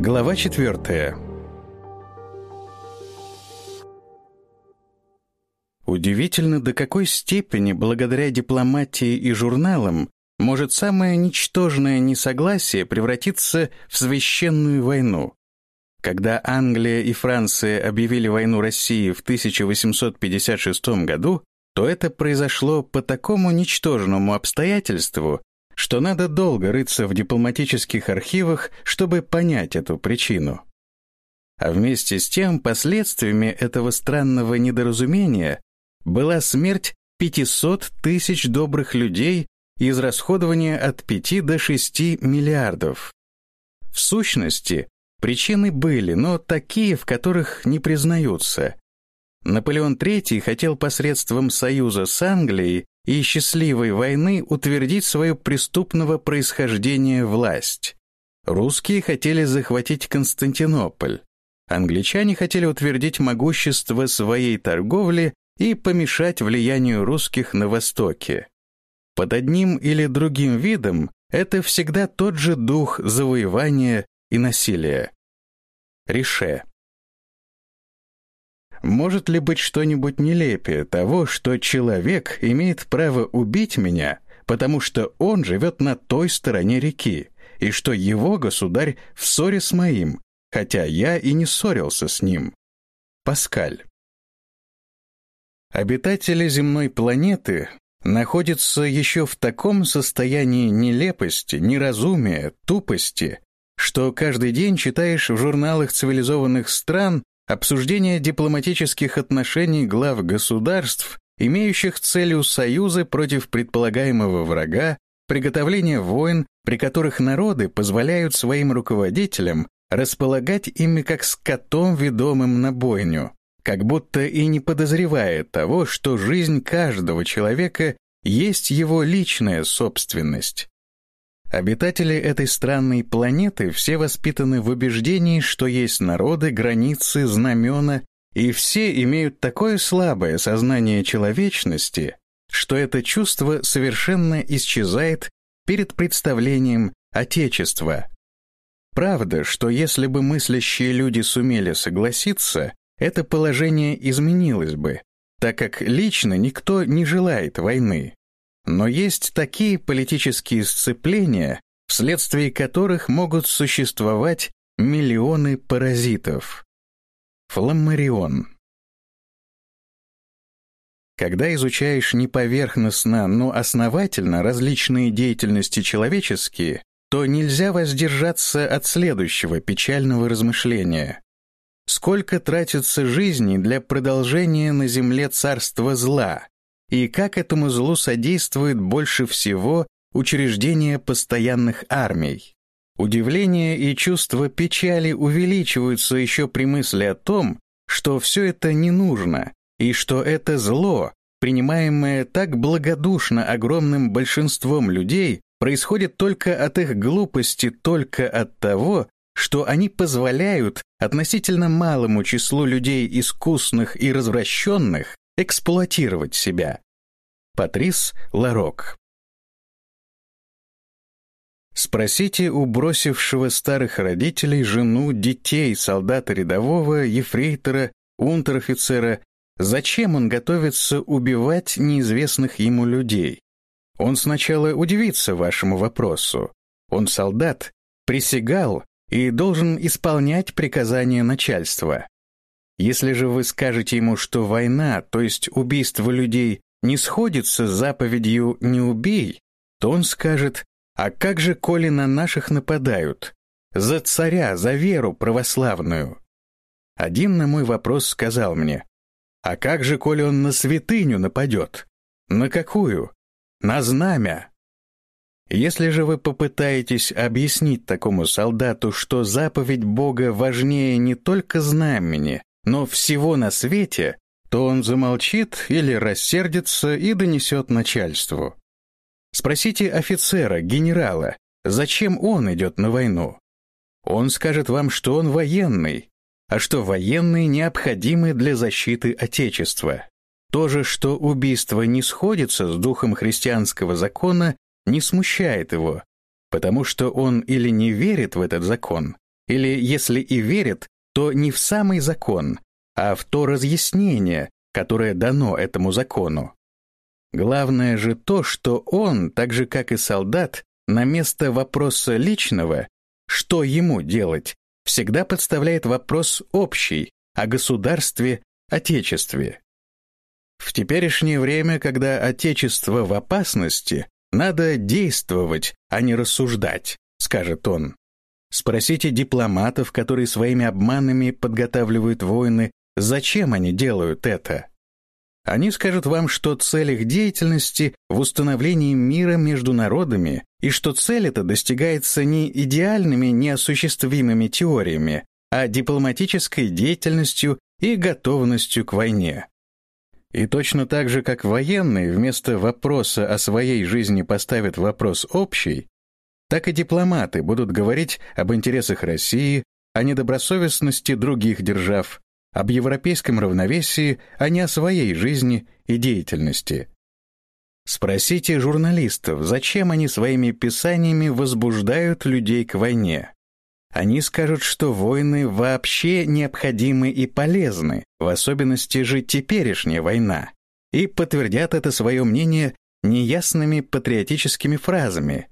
Глава четвертая. Удивительно, до какой степени, благодаря дипломатии и журналам, может самое ничтожное несогласие превратиться в священную войну. Когда Англия и Франция объявили войну России в 1856 году, то это произошло по такому ничтожному обстоятельству, что надо долго рыться в дипломатических архивах, чтобы понять эту причину. А вместе с тем последствиями этого странного недоразумения была смерть 500 тысяч добрых людей и израсходование от 5 до 6 миллиардов. В сущности, причины были, но такие, в которых не признаются. Наполеон III хотел посредством союза с Англией и счастливой войны утвердить свою преступного происхождения власть. Русские хотели захватить Константинополь. Англичане хотели утвердить могущество своей торговли и помешать влиянию русских на Востоке. Под одним или другим видом это всегда тот же дух завоевания и насилия. Riche. Может ли быть что-нибудь нелепее того, что человек имеет право убить меня, потому что он живет на той стороне реки, и что его государь в ссоре с моим, хотя я и не ссорился с ним? Паскаль. Обитатели земной планеты находятся еще в таком состоянии нелепости, неразумия, тупости, что каждый день читаешь в журналах цивилизованных стран обсуждение дипломатических отношений глав государств, имеющих целью союзы против предполагаемого врага, приготовление войн, при которых народы позволяют своим руководителям располагать ими как скотом, ведомым на бойню как будто и не подозревая того, что жизнь каждого человека есть его личная собственность. Обитатели этой странной планеты все воспитаны в убеждении, что есть народы, границы, знамена, и все имеют такое слабое сознание человечности, что это чувство совершенно исчезает перед представлением Отечества. Правда, что если бы мыслящие люди сумели согласиться, это положение изменилось бы, так как лично никто не желает войны. Но есть такие политические сцепления, вследствие которых могут существовать миллионы паразитов. Фламмарион. Когда изучаешь не поверхностно, но основательно различные деятельности человеческие, то нельзя воздержаться от следующего печального размышления. Сколько тратится жизни для продолжения на земле царства зла, и как этому злу содействует больше всего учреждение постоянных армий. Удивление и чувство печали увеличиваются еще при мысли о том, что все это не нужно, и что это зло, принимаемое так благодушно огромным большинством людей, происходит только от их глупости, только от того, что они позволяют относительно малому числу людей искусных и развращенных эксплуатировать себя. Патрис Ларок Спросите у бросившего старых родителей жену, детей, солдата рядового, ефрейтора, унтер-офицера, зачем он готовится убивать неизвестных ему людей. Он сначала удивится вашему вопросу. Он солдат, присягал и должен исполнять приказания начальства. Если же вы скажете ему, что война, то есть убийство людей, не сходится с заповедью «не убей», то он скажет «А как же, коли на наших нападают? За царя, за веру православную». Один на мой вопрос сказал мне «А как же, коли он на святыню нападет? На какую? На знамя». Если же вы попытаетесь объяснить такому солдату, что заповедь Бога важнее не только знамени, но всего на свете, то он замолчит или рассердится и донесет начальству. Спросите офицера, генерала, зачем он идет на войну. Он скажет вам, что он военный, а что военные необходимы для защиты Отечества. То же, что убийство не сходится с духом христианского закона, не смущает его, потому что он или не верит в этот закон, или если и верит, то не в самый закон, а в то разъяснение, которое дано этому закону. Главное же то, что он, так же как и солдат, на место вопроса личного, что ему делать, всегда подставляет вопрос общий о государстве, отечестве. В теперешнее время, когда отечество в опасности, надо действовать, а не рассуждать, скажет он. Спросите дипломатов, которые своими обманами подготавливают войны, зачем они делают это? Они скажут вам, что цель их деятельности в установлении мира между народами, и что цель эта достигается не идеальными, неосуществимыми теориями, а дипломатической деятельностью и готовностью к войне. И точно так же, как военные вместо вопроса о своей жизни поставят вопрос общий, так и дипломаты будут говорить об интересах России, о недобросовестности других держав, об европейском равновесии, а не о своей жизни и деятельности. Спросите журналистов, зачем они своими писаниями возбуждают людей к войне. Они скажут, что войны вообще необходимы и полезны, в особенности же теперешняя война, и подтвердят это свое мнение неясными патриотическими фразами.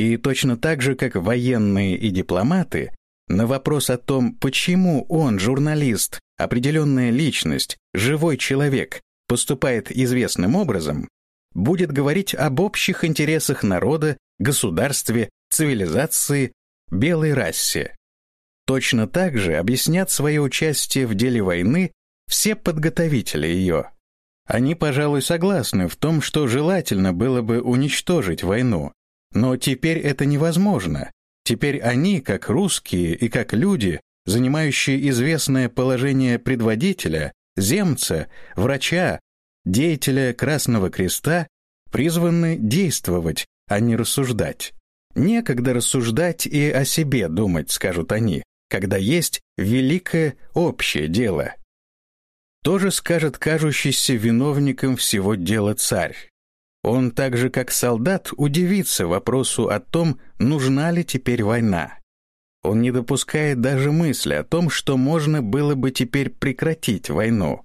И точно так же, как военные и дипломаты, на вопрос о том, почему он, журналист, определенная личность, живой человек, поступает известным образом, будет говорить об общих интересах народа, государстве, цивилизации, белой расе. Точно так же объяснят свое участие в деле войны все подготовители ее. Они, пожалуй, согласны в том, что желательно было бы уничтожить войну, но теперь это невозможно, Теперь они, как русские и как люди, занимающие известное положение предводителя, земца, врача, деятеля Красного Креста, призваны действовать, а не рассуждать. Некогда рассуждать и о себе думать, скажут они, когда есть великое общее дело. Тоже скажет кажущийся виновником всего дела царь. Он так же, как солдат, удивится вопросу о том, нужна ли теперь война. Он не допускает даже мысли о том, что можно было бы теперь прекратить войну.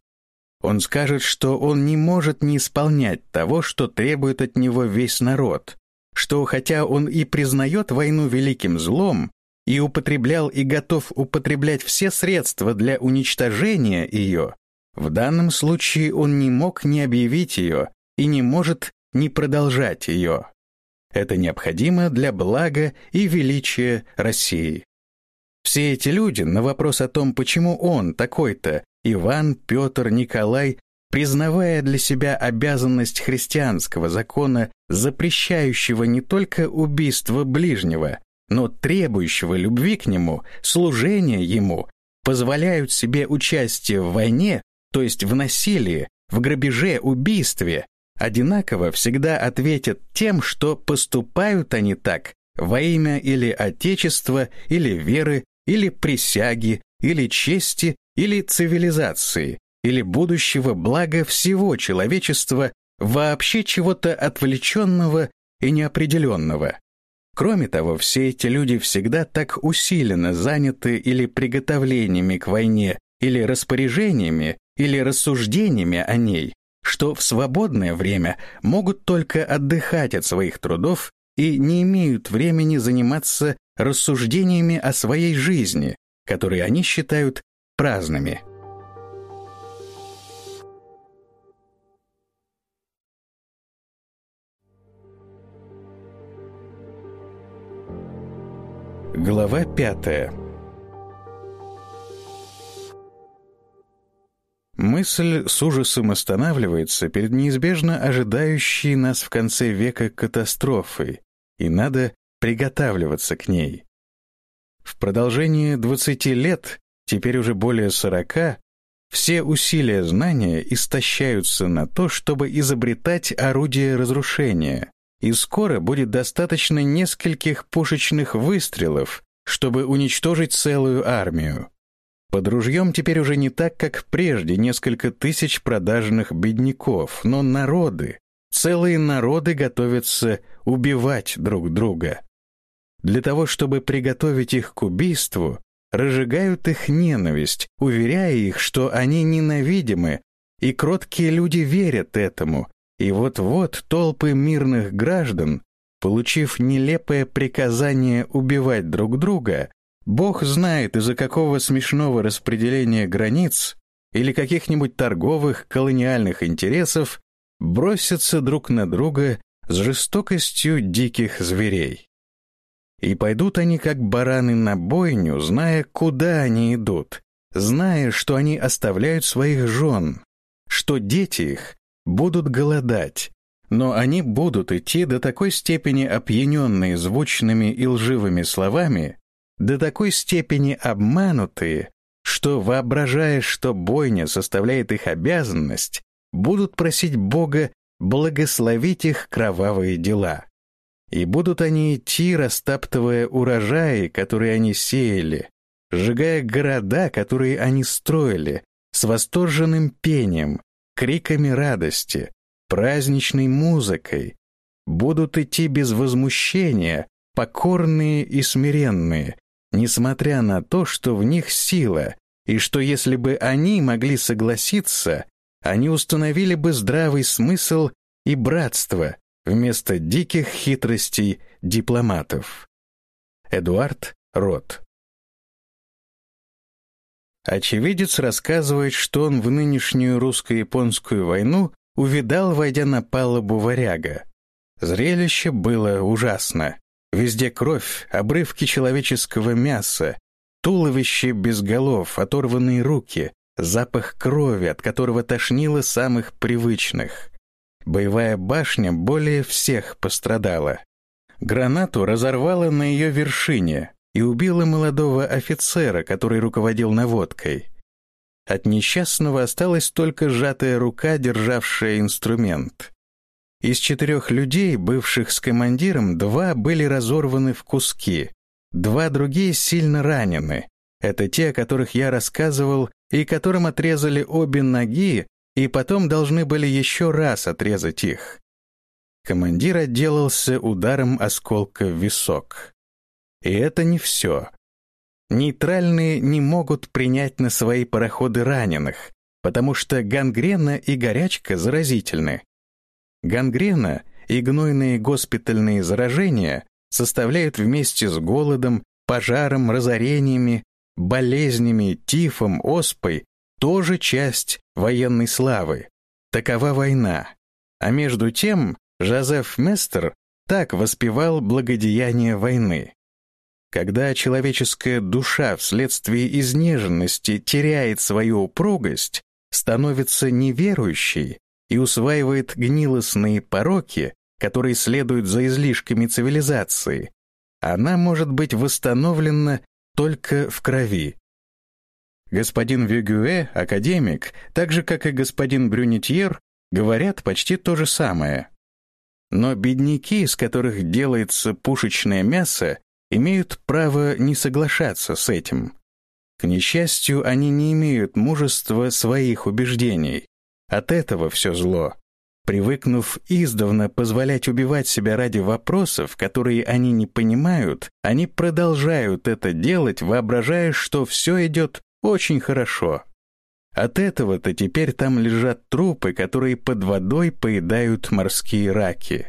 Он скажет, что он не может не исполнять того, что требует от него весь народ, что хотя он и признает войну великим злом, и употреблял и готов употреблять все средства для уничтожения ее, в данном случае он не мог не объявить ее и не может не продолжать ее. Это необходимо для блага и величия России. Все эти люди на вопрос о том, почему он такой-то, Иван, Петр, Николай, признавая для себя обязанность христианского закона, запрещающего не только убийство ближнего, но требующего любви к нему, служения ему, позволяют себе участие в войне, то есть в насилии, в грабеже, убийстве, одинаково всегда ответят тем, что поступают они так во имя или Отечества, или веры, или присяги, или чести, или цивилизации, или будущего блага всего человечества, вообще чего-то отвлеченного и неопределенного. Кроме того, все эти люди всегда так усиленно заняты или приготовлениями к войне, или распоряжениями, или рассуждениями о ней, что в свободное время могут только отдыхать от своих трудов и не имеют времени заниматься рассуждениями о своей жизни, которые они считают праздными. Глава пятая Мысль с ужасом останавливается перед неизбежно ожидающей нас в конце века катастрофой, и надо приготавливаться к ней. В продолжении 20 лет, теперь уже более 40, все усилия знания истощаются на то, чтобы изобретать орудия разрушения, и скоро будет достаточно нескольких пушечных выстрелов, чтобы уничтожить целую армию. Под ружьем теперь уже не так, как прежде, несколько тысяч продажных бедняков, но народы, целые народы готовятся убивать друг друга. Для того, чтобы приготовить их к убийству, разжигают их ненависть, уверяя их, что они ненавидимы, и кроткие люди верят этому, и вот-вот толпы мирных граждан, получив нелепое приказание убивать друг друга, Бог знает, из-за какого смешного распределения границ или каких-нибудь торговых колониальных интересов, бросятся друг на друга с жестокостью диких зверей. И пойдут они, как бараны, на бойню, зная, куда они идут, зная, что они оставляют своих жен, что дети их будут голодать, но они будут идти до такой степени опьяненные звучными и лживыми словами, до такой степени обманутые, что, воображая, что бойня составляет их обязанность, будут просить Бога благословить их кровавые дела. И будут они идти, растаптывая урожаи, которые они сеяли, сжигая города, которые они строили, с восторженным пением, криками радости, праздничной музыкой, будут идти без возмущения, покорные и смиренные, несмотря на то, что в них сила, и что если бы они могли согласиться, они установили бы здравый смысл и братство вместо диких хитростей дипломатов. Эдуард Рот Очевидец рассказывает, что он в нынешнюю русско-японскую войну увидал, войдя на палубу варяга. Зрелище было ужасно. Везде кровь, обрывки человеческого мяса, туловище без голов, оторванные руки, запах крови, от которого тошнило самых привычных. Боевая башня более всех пострадала. Гранату разорвало на ее вершине, и убила молодого офицера, который руководил наводкой. От несчастного осталась только сжатая рука, державшая инструмент. Из четырех людей, бывших с командиром, два были разорваны в куски, два другие сильно ранены. Это те, о которых я рассказывал, и которым отрезали обе ноги, и потом должны были еще раз отрезать их. Командир отделался ударом осколка в висок. И это не все. Нейтральные не могут принять на свои пароходы раненых, потому что гангрена и горячка заразительны. Гангрена и гнойные госпитальные заражения составляют вместе с голодом, пожаром, разорениями, болезнями, тифом, оспой тоже часть военной славы. Такова война. А между тем Жозеф Местер так воспевал благодеяние войны. Когда человеческая душа вследствие изнеженности теряет свою упругость, становится неверующей и усваивает гнилостные пороки, которые следуют за излишками цивилизации, она может быть восстановлена только в крови. Господин Вюгюэ, академик, так же, как и господин Брюнетьер, говорят почти то же самое. Но бедняки, из которых делается пушечное мясо, имеют право не соглашаться с этим. К несчастью, они не имеют мужества своих убеждений. От этого все зло. Привыкнув издавна позволять убивать себя ради вопросов, которые они не понимают, они продолжают это делать, воображая, что все идет очень хорошо. От этого-то теперь там лежат трупы, которые под водой поедают морские раки.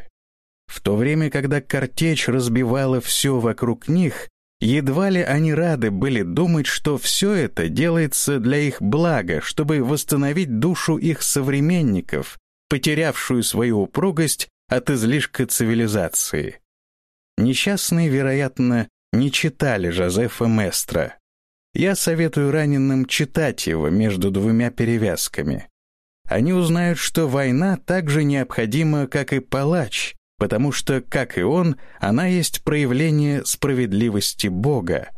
В то время, когда картечь разбивала все вокруг них, едва ли они рады были думать, что все это делается для их блага, чтобы восстановить душу их современников, потерявшую свою упругость от излишка цивилизации. Несчастные, вероятно, не читали Жозефа Местра. Я советую раненым читать его между двумя перевязками. Они узнают, что война так же необходима, как и палач, потому что, как и он, она есть проявление справедливости Бога.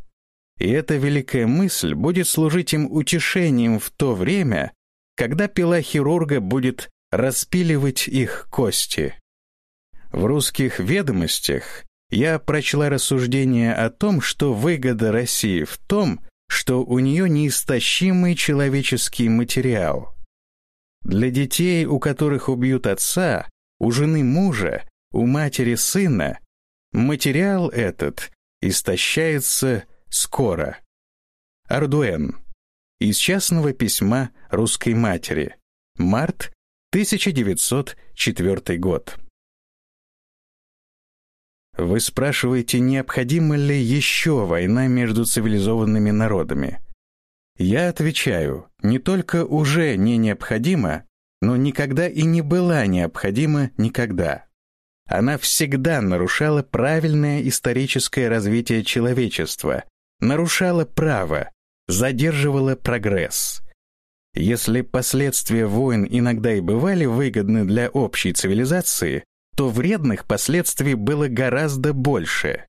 И эта великая мысль будет служить им утешением в то время, когда пила хирурга будет распиливать их кости. В русских ведомостях я прочла рассуждение о том, что выгода России в том, что у нее неистощимый человеческий материал. Для детей, у которых убьют отца, у жены мужа, у матери сына материал этот истощается скоро. Ардуэн. Из частного письма русской матери. Март 1904 год. Вы спрашиваете, необходима ли еще война между цивилизованными народами? Я отвечаю, не только уже не необходима, но никогда и не была необходима никогда. Она всегда нарушала правильное историческое развитие человечества, нарушала право, задерживала прогресс. Если последствия войн иногда и бывали выгодны для общей цивилизации, то вредных последствий было гораздо больше.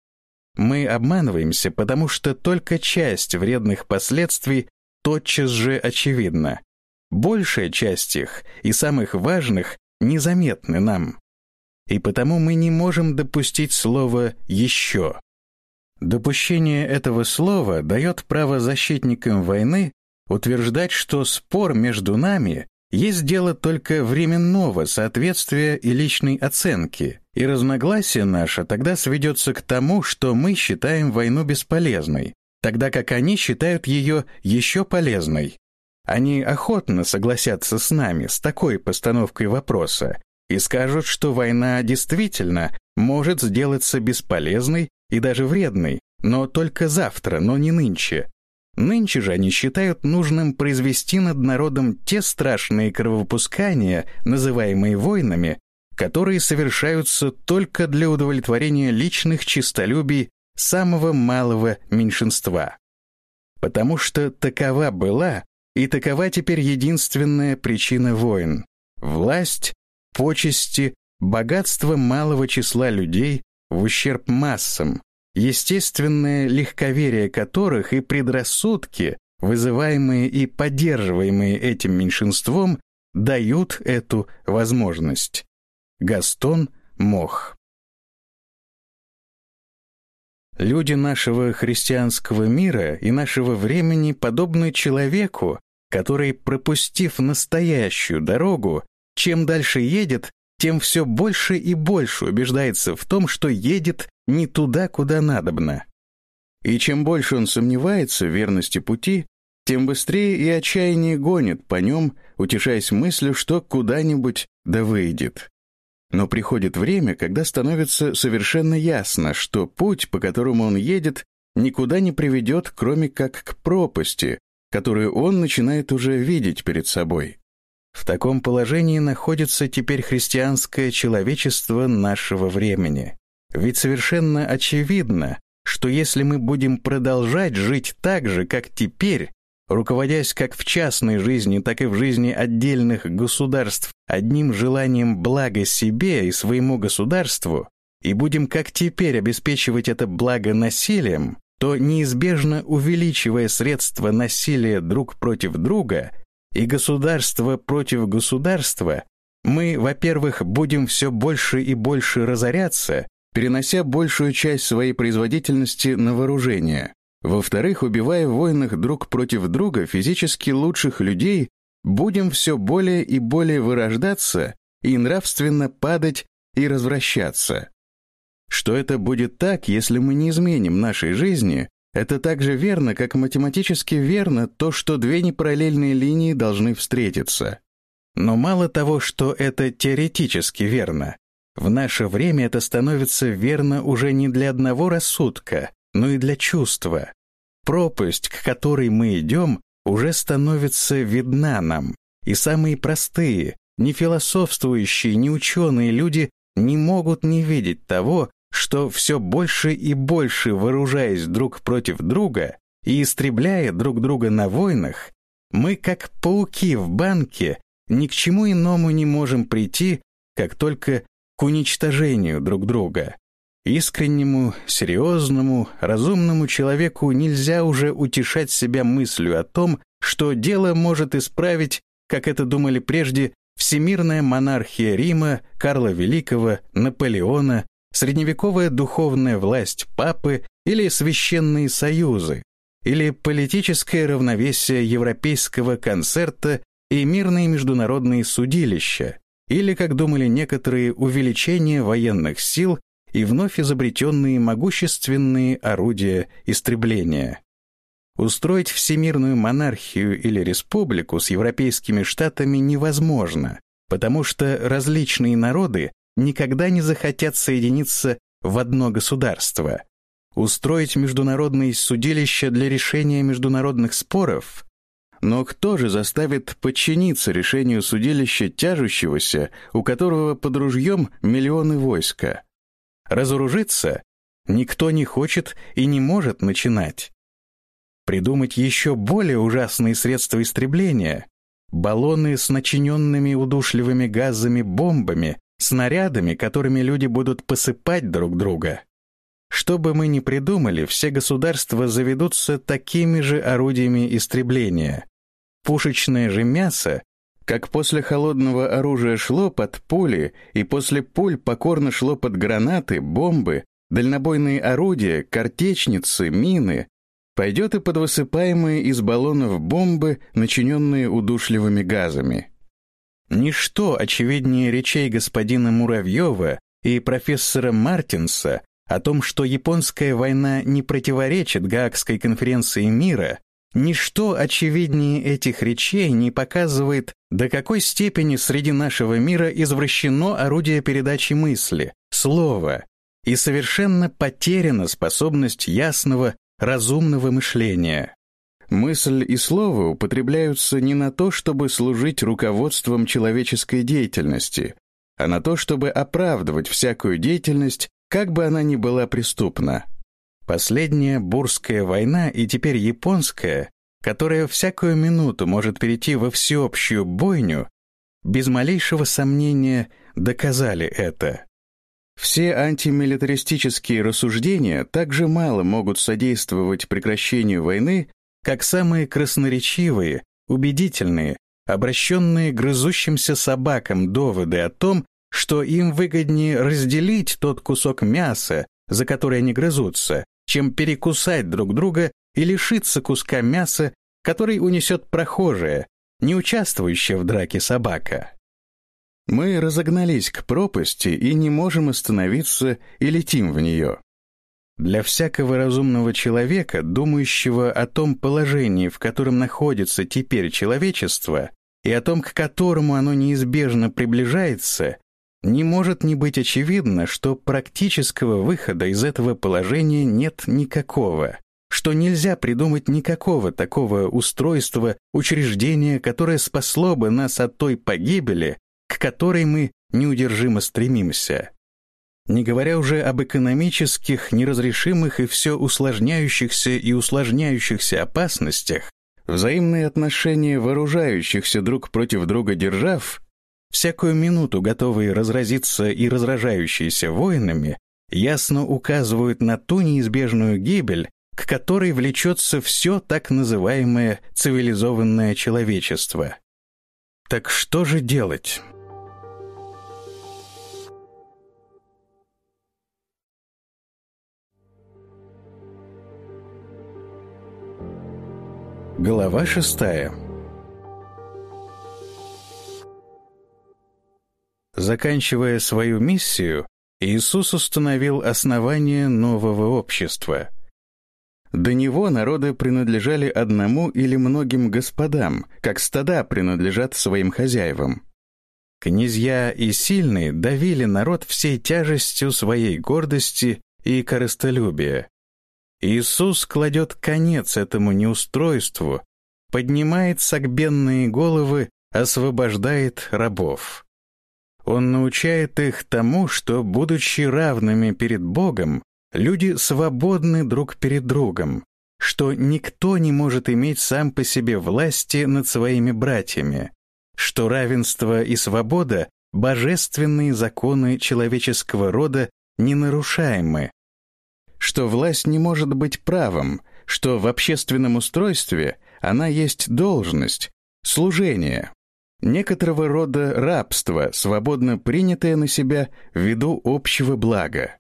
Мы обманываемся, потому что только часть вредных последствий тотчас же очевидна. Большая часть их, и самых важных, незаметны нам. И потому мы не можем допустить слово «еще». Допущение этого слова дает право защитникам войны утверждать, что спор между нами есть дело только временного соответствия и личной оценки, и разногласие наше тогда сведется к тому, что мы считаем войну бесполезной, тогда как они считают ее еще полезной. Они охотно согласятся с нами с такой постановкой вопроса и скажут, что война действительно может сделаться бесполезной и даже вредной, но только завтра, но не нынче, Нынче же они считают нужным произвести над народом те страшные кровопускания, называемые войнами, которые совершаются только для удовлетворения личных честолюбий самого малого меньшинства. Потому что такова была и такова теперь единственная причина войн — власть, почести, богатство малого числа людей в ущерб массам, естественное легковерие которых и предрассудки, вызываемые и поддерживаемые этим меньшинством, дают эту возможность. Гастон Мох Люди нашего христианского мира и нашего времени подобны человеку, который, пропустив настоящую дорогу, чем дальше едет, тем все больше и больше убеждается в том, что едет не туда, куда надобно. И чем больше он сомневается в верности пути, тем быстрее и отчаяние гонит по нем, утешаясь мыслью, что куда-нибудь да выйдет. Но приходит время, когда становится совершенно ясно, что путь, по которому он едет, никуда не приведет, кроме как к пропасти, которую он начинает уже видеть перед собой. В таком положении находится теперь христианское человечество нашего времени. Ведь совершенно очевидно, что если мы будем продолжать жить так же, как теперь, руководясь как в частной жизни, так и в жизни отдельных государств одним желанием блага себе и своему государству, и будем как теперь обеспечивать это благо насилием, то неизбежно увеличивая средства насилия друг против друга и государство против государства, мы, во-первых, будем все больше и больше разоряться, перенося большую часть своей производительности на вооружение. Во-вторых, убивая в войнах друг против друга физически лучших людей, будем все более и более вырождаться и нравственно падать и развращаться. Что это будет так, если мы не изменим нашей жизни, это так же верно, как математически верно то, что две непараллельные линии должны встретиться. Но мало того, что это теоретически верно, в наше время это становится верно уже не для одного рассудка, но и для чувства. Пропасть, к которой мы идем, уже становится видна нам, и самые простые, не философствующие, не ученые люди не могут не видеть того, что все больше и больше вооружаясь друг против друга и истребляя друг друга на войнах, мы, как пауки в банке, ни к чему иному не можем прийти, как только к уничтожению друг друга. Искреннему, серьезному, разумному человеку нельзя уже утешать себя мыслью о том, что дело может исправить, как это думали прежде, всемирная монархия Рима, Карла Великого, Наполеона, средневековая духовная власть папы или священные союзы, или политическое равновесие европейского концерта и мирные международные судилища, или, как думали некоторые, увеличение военных сил и вновь изобретенные могущественные орудия истребления. устроить всемирную монархию или республику с европейскими штатами невозможно, потому что различные народы никогда не захотят соединиться в одно государство. Устроить международные судилища для решения международных споров но кто же заставит подчиниться решению судилища тяжущегося, у которого под ружьем миллионы войска? Разоружиться никто не хочет и не может начинать. Придумать еще более ужасные средства истребления — баллоны с начиненными удушливыми газами бомбами, снарядами, которыми люди будут посыпать друг друга. Что бы мы ни придумали, все государства заведутся такими же орудиями истребления. Пушечное же мясо, как после холодного оружия шло под пули, и после пуль покорно шло под гранаты, бомбы, дальнобойные орудия, картечницы, мины, пойдет и под высыпаемые из баллонов бомбы, начиненные удушливыми газами. Ничто очевиднее речей господина Муравьева и профессора Мартинса о том, что японская война не противоречит Гаагской конференции мира, Ничто очевиднее этих речей не показывает, до какой степени среди нашего мира извращено орудие передачи мысли, слова, и совершенно потеряна способность ясного, разумного мышления. Мысль и слово употребляются не на то, чтобы служить руководством человеческой деятельности, а на то, чтобы оправдывать всякую деятельность, как бы она ни была преступна. Последняя Бурская война и теперь японская, которая всякую минуту может перейти во всеобщую бойню, без малейшего сомнения доказали это. Все антимилитаристические рассуждения также мало могут содействовать прекращению войны, как самые красноречивые, убедительные, обращенные грызущимся собакам доводы о том, что им выгоднее разделить тот кусок мяса, за который они грызутся, чем перекусать друг друга и лишиться куска мяса, который унесет прохожая, не участвующая в драке собака. Мы разогнались к пропасти и не можем остановиться и летим в нее. Для всякого разумного человека, думающего о том положении, в котором находится теперь человечество, и о том, к которому оно неизбежно приближается, не может не быть очевидно, что практического выхода из этого положения нет никакого, что нельзя придумать никакого такого устройства, учреждения, которое спасло бы нас от той погибели, к которой мы неудержимо стремимся. Не говоря уже об экономических, неразрешимых и все усложняющихся и усложняющихся опасностях, взаимные отношения вооружающихся друг против друга держав всякую минуту готовые разразиться и разражающиеся воинами, ясно указывают на ту неизбежную гибель, к которой влечется все так называемое цивилизованное человечество. Так что же делать? Глава шестая Заканчивая свою миссию, Иисус установил основание нового общества. До него народы принадлежали одному или многим господам, как стада принадлежат своим хозяевам. Князья и сильные давили народ всей тяжестью своей гордости и корыстолюбия. Иисус кладет конец этому неустройству, поднимает согбенные головы, освобождает рабов. Он научает их тому, что, будучи равными перед Богом, люди свободны друг перед другом, что никто не может иметь сам по себе власти над своими братьями, что равенство и свобода — божественные законы человеческого рода ненарушаемы, что власть не может быть правом, что в общественном устройстве она есть должность, служение, некоторого рода рабство, свободно принятое на себя ввиду общего блага.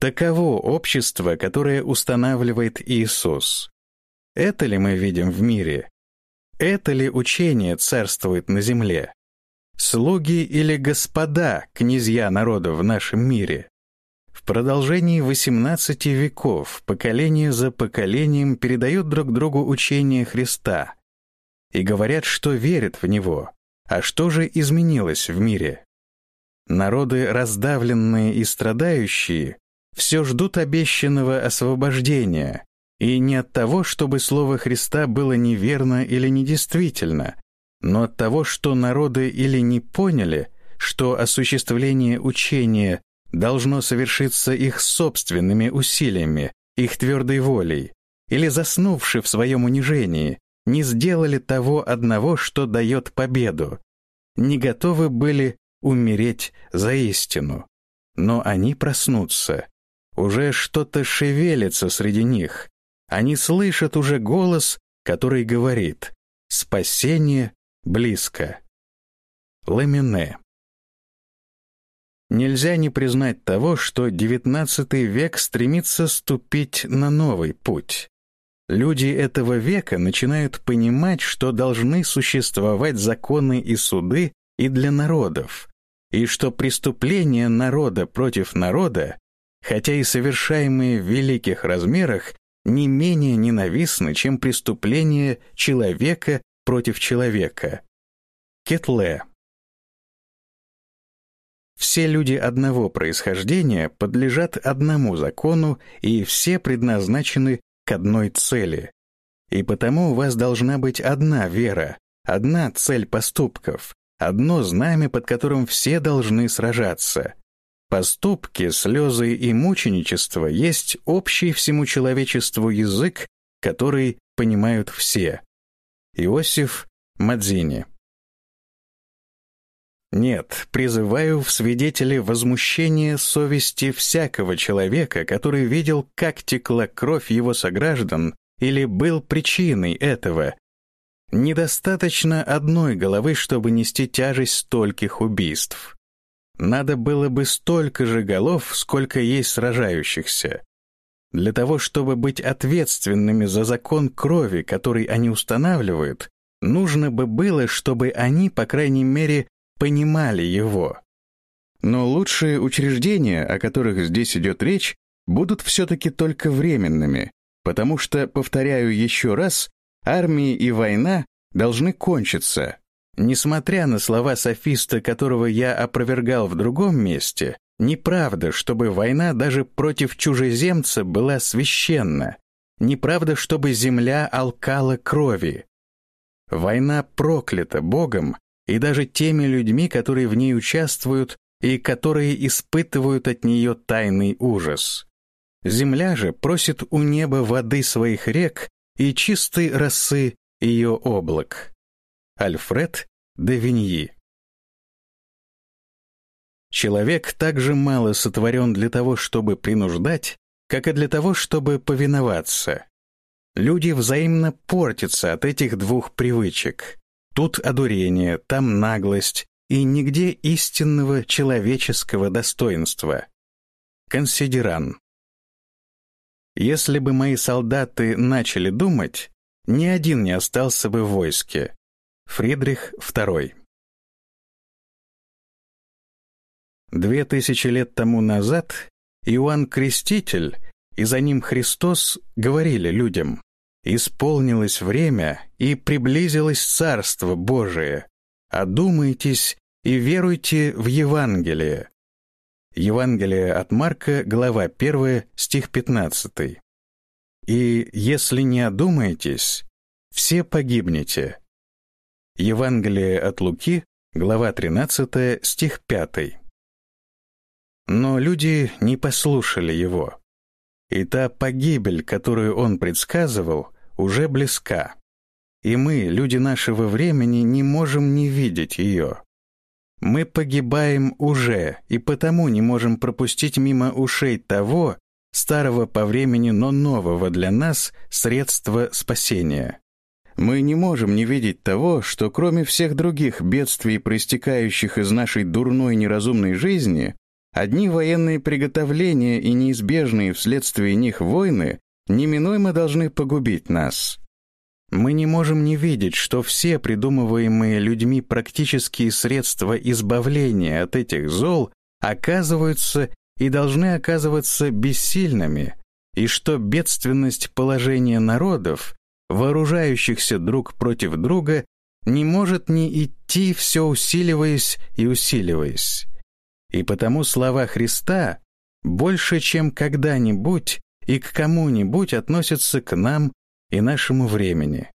Таково общество, которое устанавливает Иисус. Это ли мы видим в мире? Это ли учение царствует на земле? Слуги или господа, князья народа в нашем мире? Продолжении 18 веков поколение за поколением передают друг другу учение Христа и говорят, что верят в него. А что же изменилось в мире? Народы, раздавленные и страдающие, все ждут обещанного освобождения, и не от того, чтобы слово Христа было неверно или недействительно, но от того, что народы или не поняли, что осуществление учения должно совершиться их собственными усилиями, их твердой волей, или заснувши в своем унижении, не сделали того одного, что дает победу, не готовы были умереть за истину. Но они проснутся. Уже что-то шевелится среди них, они слышат уже голос, который говорит «Спасение близко». Ламине. Нельзя не признать того, что XIX век стремится ступить на новый путь. Люди этого века начинают понимать, что должны существовать законы и суды и для народов, и что преступления народа против народа, хотя и совершаемые в великих размерах, не менее ненавистны, чем преступление человека против человека. Кетле. Все люди одного происхождения подлежат одному закону, и все предназначены к одной цели. И потому у вас должна быть одна вера, одна цель поступков, одно знамя, под которым все должны сражаться. Поступки, слезы и мученичество есть общий всему человечеству язык, который понимают все. Иосиф Мадзини Нет, призываю в свидетели возмущения совести всякого человека, который видел, как текла кровь его сограждан или был причиной этого. Недостаточно одной головы, чтобы нести тяжесть стольких убийств надо было бы столько же голов, сколько есть сражающихся. Для того, чтобы быть ответственными за закон крови, который они устанавливают, нужно бы было, чтобы они, по крайней мере, понимали его. Но лучшие учреждения, о которых здесь идет речь, будут все-таки только временными, потому что, повторяю еще раз, армии и война должны кончиться, Несмотря на слова софиста, которого я опровергал в другом месте, неправда, чтобы война даже против чужеземца была священна. Неправда, чтобы земля алкала крови. Война проклята Богом и даже теми людьми, которые в ней участвуют и которые испытывают от нее тайный ужас. Земля же просит у неба воды своих рек и чистой росы ее облак. Альфред де Виньи. Человек так же мало сотворен для того, чтобы принуждать, как и для того, чтобы повиноваться. Люди взаимно портятся от этих двух привычек. Тут одурение, там наглость и нигде истинного человеческого достоинства. Консидеран. Если бы мои солдаты начали думать, ни один не остался бы в войске. Фридрих II Две тысячи лет тому назад Иоанн Креститель и за ним Христос говорили людям «Исполнилось время и приблизилось Царство Божие. Одумайтесь и веруйте в Евангелие». Евангелие от Марка, глава 1, стих 15. «И если не одумаетесь, все погибнете». Евангелие от Луки, глава 13, стих 5. Но люди не послушали его. И та погибель, которую он предсказывал, уже близка. И мы, люди нашего времени, не можем не видеть ее. Мы погибаем уже, и потому не можем пропустить мимо ушей того, старого по времени, но нового для нас, средства спасения. Мы не можем не видеть того, что кроме всех других бедствий, проистекающих из нашей дурной неразумной жизни, одни военные приготовления и неизбежные вследствие них войны неминуемо должны погубить нас. Мы не можем не видеть, что все придумываемые людьми практические средства избавления от этих зол оказываются и должны оказываться бессильными, и что бедственность положения народов, вооружающихся друг против друга, не может не идти, все усиливаясь и усиливаясь. И потому слова Христа больше, чем когда-нибудь и к кому-нибудь относятся к нам и нашему времени.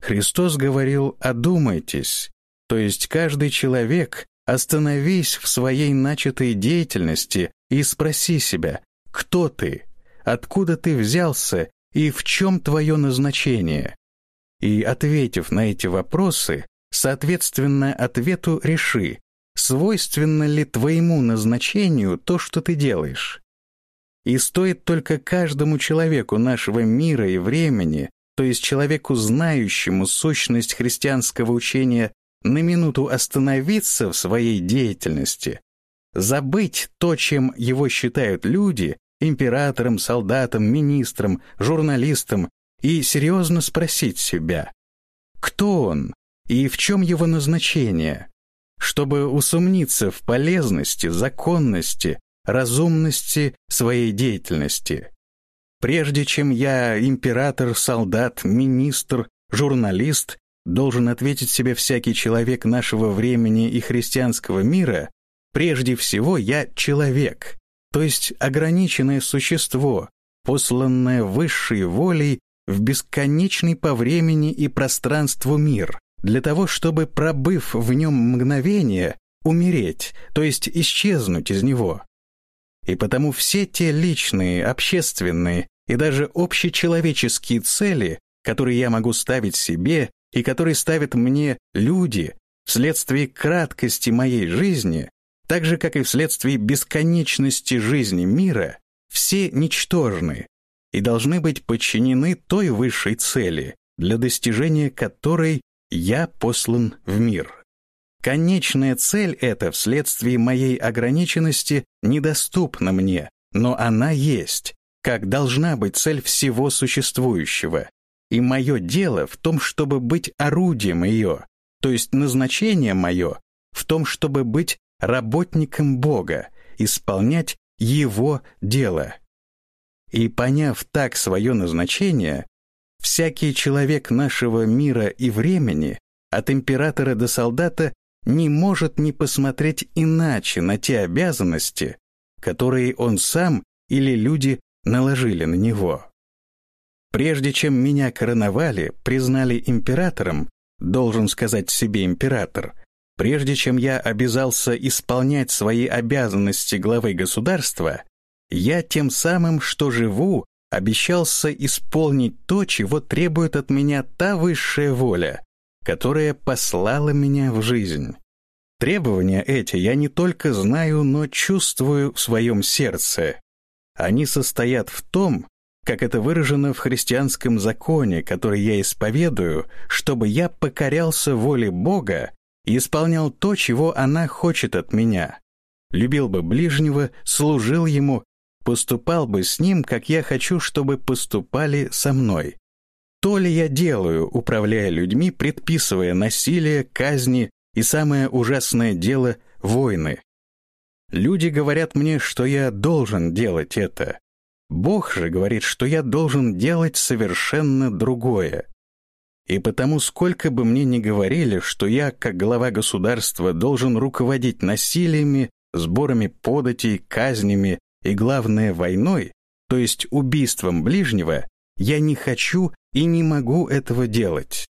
Христос говорил «одумайтесь», то есть каждый человек остановись в своей начатой деятельности и спроси себя «Кто ты? Откуда ты взялся и в чем твое назначение?» И, ответив на эти вопросы, соответственно ответу реши, свойственно ли твоему назначению то, что ты делаешь. И стоит только каждому человеку нашего мира и времени, то есть человеку, знающему сущность христианского учения, на минуту остановиться в своей деятельности, забыть то, чем его считают люди, императором, солдатом, министром, журналистом, и серьезно спросить себя, кто он и в чем его назначение, чтобы усомниться в полезности, законности, разумности своей деятельности. Прежде чем я император, солдат, министр, журналист, должен ответить себе всякий человек нашего времени и христианского мира, прежде всего я человек, то есть ограниченное существо, посланное высшей волей в бесконечный по времени и пространству мир, для того, чтобы, пробыв в нем мгновение, умереть, то есть исчезнуть из него. И потому все те личные, общественные и даже общечеловеческие цели, которые я могу ставить себе и которые ставят мне люди вследствие краткости моей жизни, так же, как и вследствие бесконечности жизни мира, все ничтожны, и должны быть подчинены той высшей цели, для достижения которой я послан в мир. Конечная цель эта вследствие моей ограниченности недоступна мне, но она есть, как должна быть цель всего существующего. И мое дело в том, чтобы быть орудием ее, то есть назначение мое в том, чтобы быть работником Бога, исполнять Его дело. И поняв так свое назначение, всякий человек нашего мира и времени, от императора до солдата, не может не посмотреть иначе на те обязанности, которые он сам или люди наложили на него. Прежде чем меня короновали, признали императором, должен сказать себе император, прежде чем я обязался исполнять свои обязанности главы государства, я тем самым, что живу, обещался исполнить то, чего требует от меня та высшая воля, которая послала меня в жизнь. Требования эти я не только знаю, но чувствую в своем сердце. Они состоят в том, как это выражено в христианском законе, который я исповедую, чтобы я покорялся воле Бога и исполнял то, чего она хочет от меня. Любил бы ближнего, служил ему поступал бы с ним, как я хочу, чтобы поступали со мной. То ли я делаю, управляя людьми, предписывая насилие, казни и самое ужасное дело — войны. Люди говорят мне, что я должен делать это. Бог же говорит, что я должен делать совершенно другое. И потому, сколько бы мне ни говорили, что я, как глава государства, должен руководить насилиями, сборами податей, казнями и, главное, войной, то есть убийством ближнего, я не хочу и не могу этого делать.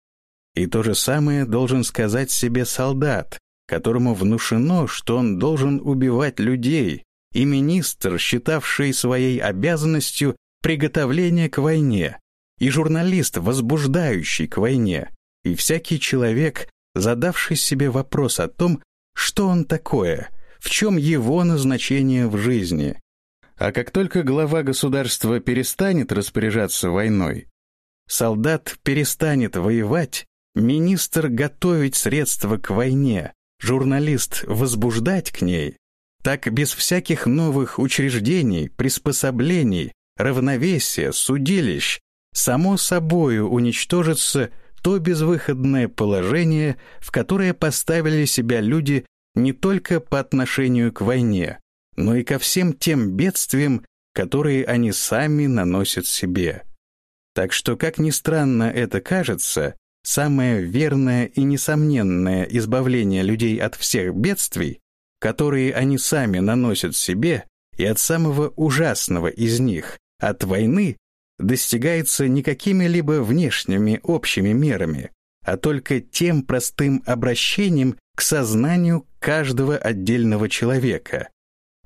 И то же самое должен сказать себе солдат, которому внушено, что он должен убивать людей, и министр, считавший своей обязанностью приготовление к войне, и журналист, возбуждающий к войне, и всякий человек, задавший себе вопрос о том, что он такое, в чем его назначение в жизни, а как только глава государства перестанет распоряжаться войной, солдат перестанет воевать, министр готовить средства к войне, журналист возбуждать к ней, так без всяких новых учреждений, приспособлений, равновесия, судилищ, само собою уничтожится то безвыходное положение, в которое поставили себя люди не только по отношению к войне, но и ко всем тем бедствиям, которые они сами наносят себе. Так что, как ни странно это кажется, самое верное и несомненное избавление людей от всех бедствий, которые они сами наносят себе, и от самого ужасного из них, от войны, достигается не какими-либо внешними общими мерами, а только тем простым обращением к сознанию каждого отдельного человека,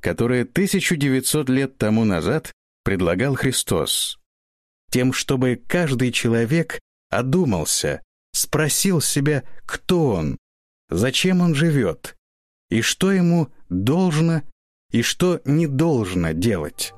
которое 1900 лет тому назад предлагал Христос. Тем, чтобы каждый человек одумался, спросил себя, кто он, зачем он живет, и что ему должно и что не должно делать.